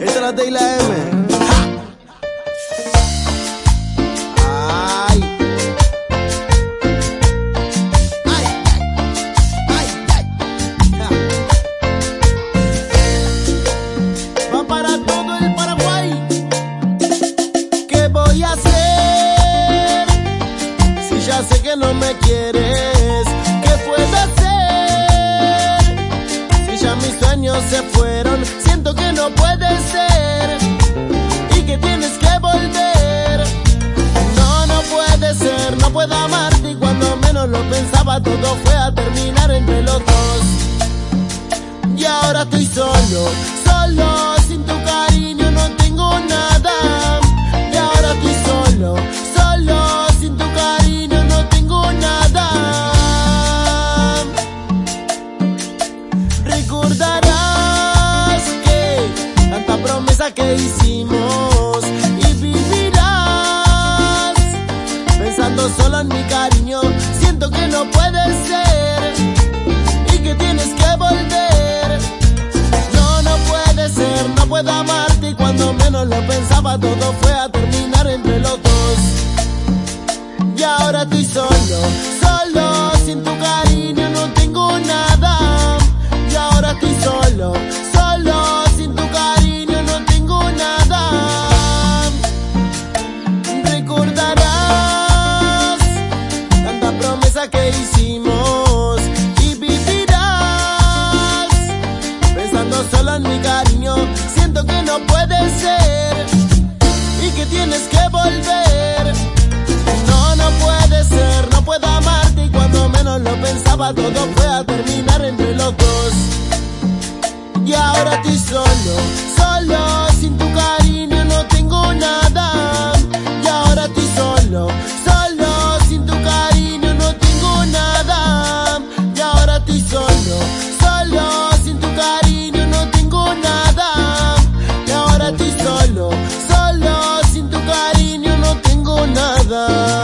Esta es la T y la M. Ay. Ay, ay, ay, Ja. Va para todo el Paraguay. ¿Qué voy a hacer? Si ya sé que no me quieres, no puedo amarte y cuando menos lo pensaba todo fue a terminar entre los dos. Y ahora estoy solo, solo, hicimos y vivirás pensando solo en mi cariño. Siento que no puede ser y que tienes que volver. No, no puede ser, no puedo amarte y cuando menos lo pensaba todo fue a terminar entre los dos. Y ahora estoy solo, pensaba todo fue a terminar entre los dos. Y ahora estoy solo, solo, sin tu cariño no tengo nada. Y ahora estoy solo, solo, sin tu cariño no tengo nada. Y ahora estoy solo, solo, sin tu cariño no tengo nada. Y ahora estoy solo, solo, sin tu cariño no tengo nada.